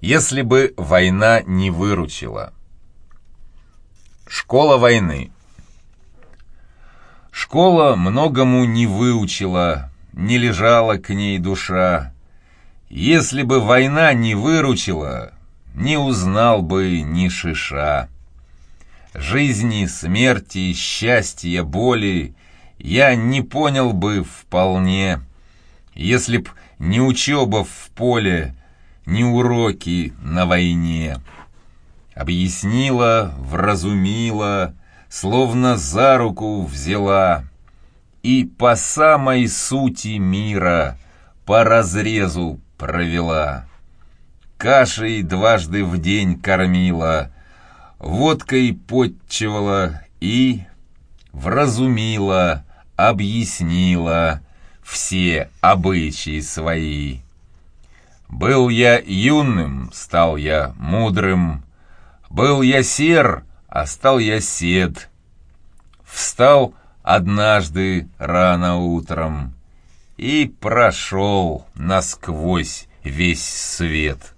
Если бы война не выручила. Школа войны. Школа многому не выучила, не лежала к ней душа. Если бы война не выручила, не узнал бы ни шиша. Жизни, смерти, счастья, боли я не понял бы вполне, если б не учеба в поле, ни уроки на войне. Объяснила, вразумила, словно за руку взяла, и по самой сути мира по разрезу провела. Кашей дважды в день кормила, водкой подчевала и вразумила, объяснила все обычаи свои. Был я юным, стал я мудрым, был я сер, а стал я сед. Встал однажды рано утром и прошел насквозь весь свет.